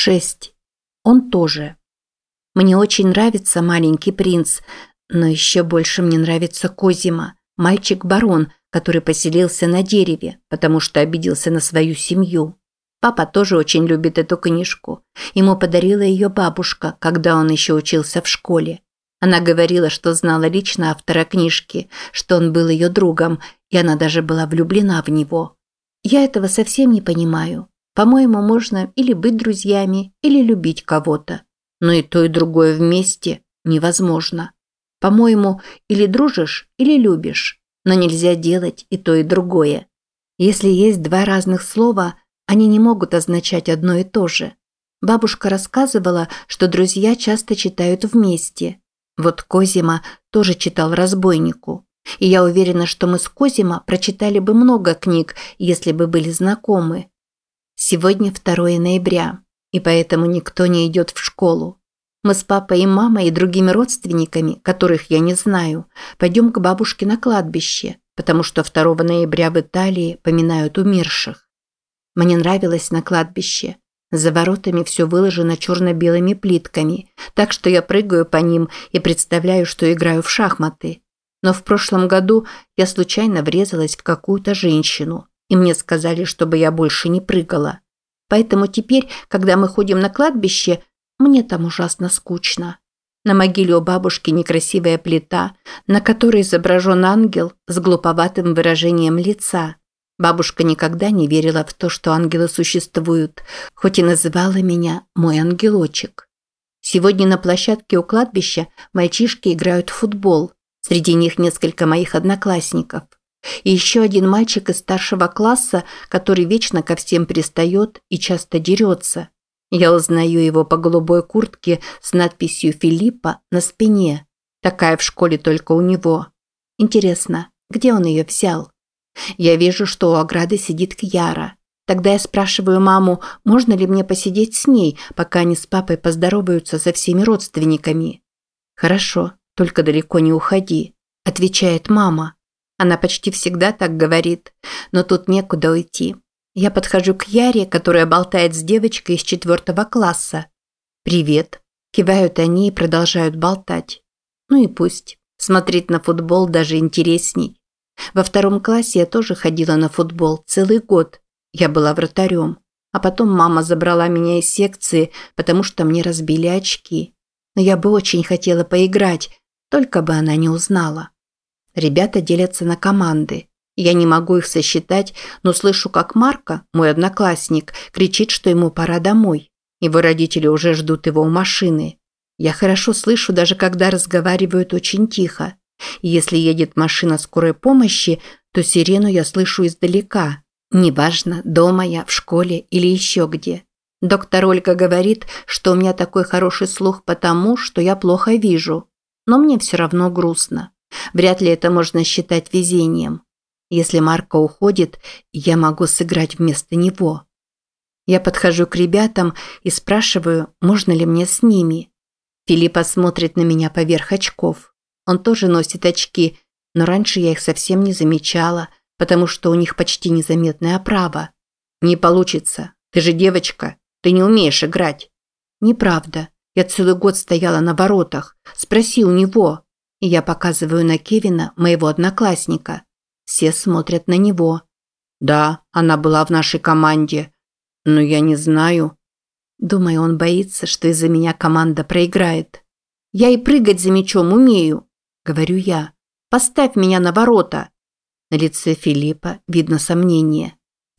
Шесть. Он тоже. Мне очень нравится маленький принц, но еще больше мне нравится Козима, мальчик-барон, который поселился на дереве, потому что обиделся на свою семью. Папа тоже очень любит эту книжку. Ему подарила ее бабушка, когда он еще учился в школе. Она говорила, что знала лично автора книжки, что он был ее другом, и она даже была влюблена в него. Я этого совсем не понимаю. По-моему, можно или быть друзьями, или любить кого-то. Но и то, и другое вместе невозможно. По-моему, или дружишь, или любишь. Но нельзя делать и то, и другое. Если есть два разных слова, они не могут означать одно и то же. Бабушка рассказывала, что друзья часто читают вместе. Вот Козима тоже читал «Разбойнику». И я уверена, что мы с Козима прочитали бы много книг, если бы были знакомы. Сегодня 2 ноября, и поэтому никто не идет в школу. Мы с папой и мамой и другими родственниками, которых я не знаю, пойдем к бабушке на кладбище, потому что 2 ноября в Италии поминают умерших. Мне нравилось на кладбище. За воротами все выложено черно-белыми плитками, так что я прыгаю по ним и представляю, что играю в шахматы. Но в прошлом году я случайно врезалась в какую-то женщину, и мне сказали, чтобы я больше не прыгала. Поэтому теперь, когда мы ходим на кладбище, мне там ужасно скучно. На могиле у бабушки некрасивая плита, на которой изображен ангел с глуповатым выражением лица. Бабушка никогда не верила в то, что ангелы существуют, хоть и называла меня «мой ангелочек». Сегодня на площадке у кладбища мальчишки играют в футбол. Среди них несколько моих одноклассников. И еще один мальчик из старшего класса, который вечно ко всем пристает и часто дерется. Я узнаю его по голубой куртке с надписью «Филиппа» на спине. Такая в школе только у него. Интересно, где он ее взял? Я вижу, что у ограды сидит Кьяра. Тогда я спрашиваю маму, можно ли мне посидеть с ней, пока они с папой поздороваются со всеми родственниками. «Хорошо, только далеко не уходи», – отвечает мама. Она почти всегда так говорит, но тут некуда уйти. Я подхожу к Яре, которая болтает с девочкой из четвертого класса. «Привет», – кивают они и продолжают болтать. Ну и пусть. Смотреть на футбол даже интересней. Во втором классе я тоже ходила на футбол целый год. Я была вратарем. А потом мама забрала меня из секции, потому что мне разбили очки. Но я бы очень хотела поиграть, только бы она не узнала. Ребята делятся на команды. Я не могу их сосчитать, но слышу, как Марка, мой одноклассник, кричит, что ему пора домой. Его родители уже ждут его у машины. Я хорошо слышу, даже когда разговаривают очень тихо. Если едет машина скорой помощи, то сирену я слышу издалека. Неважно, дома я, в школе или еще где. Доктор Ольга говорит, что у меня такой хороший слух потому, что я плохо вижу. Но мне все равно грустно. Вряд ли это можно считать везением. Если Марко уходит, я могу сыграть вместо него. Я подхожу к ребятам и спрашиваю, можно ли мне с ними. Филиппа смотрит на меня поверх очков. Он тоже носит очки, но раньше я их совсем не замечала, потому что у них почти незаметная оправа. Не получится. Ты же девочка. Ты не умеешь играть. Неправда. Я целый год стояла на воротах. Спроси у него. И я показываю на Кевина, моего одноклассника. Все смотрят на него. Да, она была в нашей команде. Но я не знаю. Думаю, он боится, что из-за меня команда проиграет. Я и прыгать за мячом умею говорю я. Поставь меня на ворота. На лице Филиппа видно сомнение.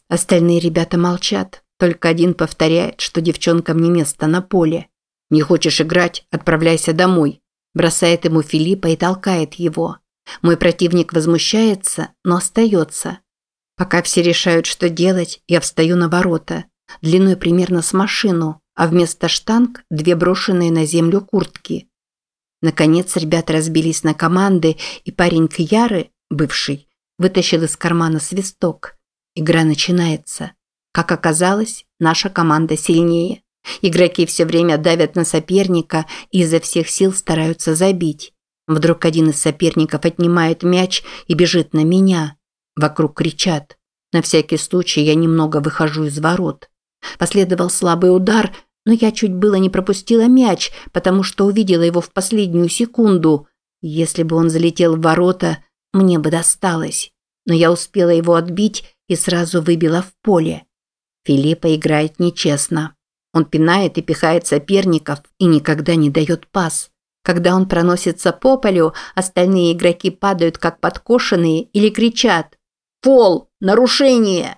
Остальные ребята молчат. Только один повторяет, что девчонкам не место на поле. «Не хочешь играть? Отправляйся домой», – бросает ему Филиппа и толкает его. Мой противник возмущается, но остается. Пока все решают, что делать, я встаю на ворота. Длиной примерно с машину, а вместо штанг – две брошенные на землю куртки. Наконец ребята разбились на команды, и парень Кьяры, бывший, вытащил из кармана свисток. Игра начинается. Как оказалось, наша команда сильнее. Игроки все время давят на соперника и изо всех сил стараются забить. Вдруг один из соперников отнимает мяч и бежит на меня. Вокруг кричат. На всякий случай я немного выхожу из ворот. Последовал слабый удар, Но я чуть было не пропустила мяч, потому что увидела его в последнюю секунду. Если бы он залетел в ворота, мне бы досталось. Но я успела его отбить и сразу выбила в поле. Филиппа играет нечестно. Он пинает и пихает соперников и никогда не дает пас. Когда он проносится по полю, остальные игроки падают как подкошенные или кричат «Фол! Нарушение!».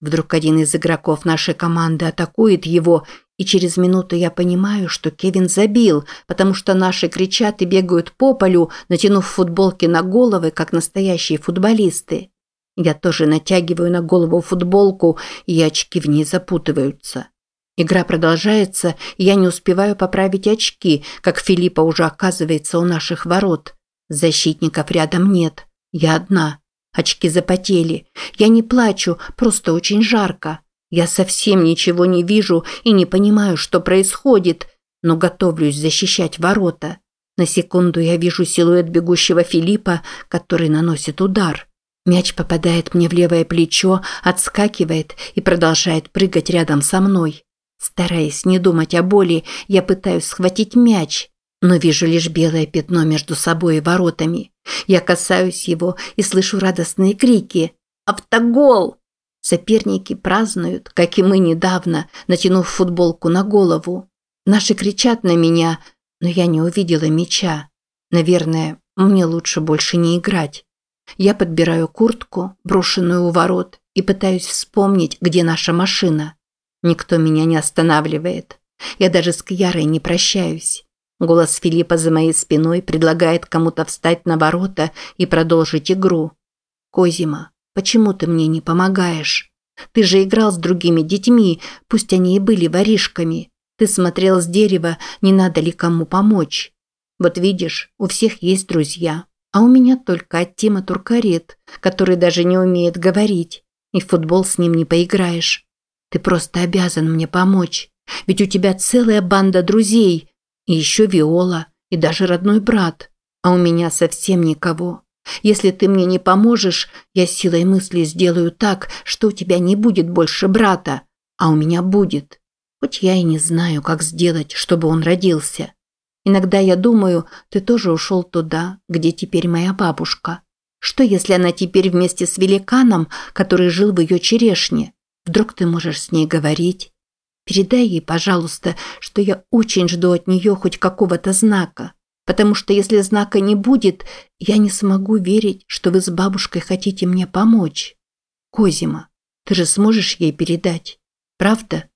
Вдруг один из игроков нашей команды атакует его, и через минуту я понимаю, что Кевин забил, потому что наши кричат и бегают по полю, натянув футболки на головы, как настоящие футболисты. Я тоже натягиваю на голову футболку, и очки в ней запутываются. Игра продолжается, и я не успеваю поправить очки, как Филиппа уже оказывается у наших ворот. Защитников рядом нет. Я одна. Очки запотели. Я не плачу, просто очень жарко. Я совсем ничего не вижу и не понимаю, что происходит, но готовлюсь защищать ворота. На секунду я вижу силуэт бегущего Филиппа, который наносит удар. Мяч попадает мне в левое плечо, отскакивает и продолжает прыгать рядом со мной. Стараясь не думать о боли, я пытаюсь схватить мяч, но вижу лишь белое пятно между собой и воротами. Я касаюсь его и слышу радостные крики. «Автогол!» Соперники празднуют, как и мы недавно, натянув футболку на голову. Наши кричат на меня, но я не увидела мяча. Наверное, мне лучше больше не играть. Я подбираю куртку, брошенную у ворот, и пытаюсь вспомнить, где наша машина. Никто меня не останавливает. Я даже с Кьярой не прощаюсь. Голос Филиппа за моей спиной предлагает кому-то встать на ворота и продолжить игру. Козима, почему ты мне не помогаешь? Ты же играл с другими детьми, пусть они и были воришками. Ты смотрел с дерева, не надо ли кому помочь. Вот видишь, у всех есть друзья, а у меня только Тима Туркарет, который даже не умеет говорить, и в футбол с ним не поиграешь. Ты просто обязан мне помочь. Ведь у тебя целая банда друзей. И еще Виола. И даже родной брат. А у меня совсем никого. Если ты мне не поможешь, я силой мысли сделаю так, что у тебя не будет больше брата. А у меня будет. Хоть я и не знаю, как сделать, чтобы он родился. Иногда я думаю, ты тоже ушел туда, где теперь моя бабушка. Что, если она теперь вместе с великаном, который жил в ее черешне? Вдруг ты можешь с ней говорить? Передай ей, пожалуйста, что я очень жду от нее хоть какого-то знака. Потому что если знака не будет, я не смогу верить, что вы с бабушкой хотите мне помочь. Козима, ты же сможешь ей передать, правда?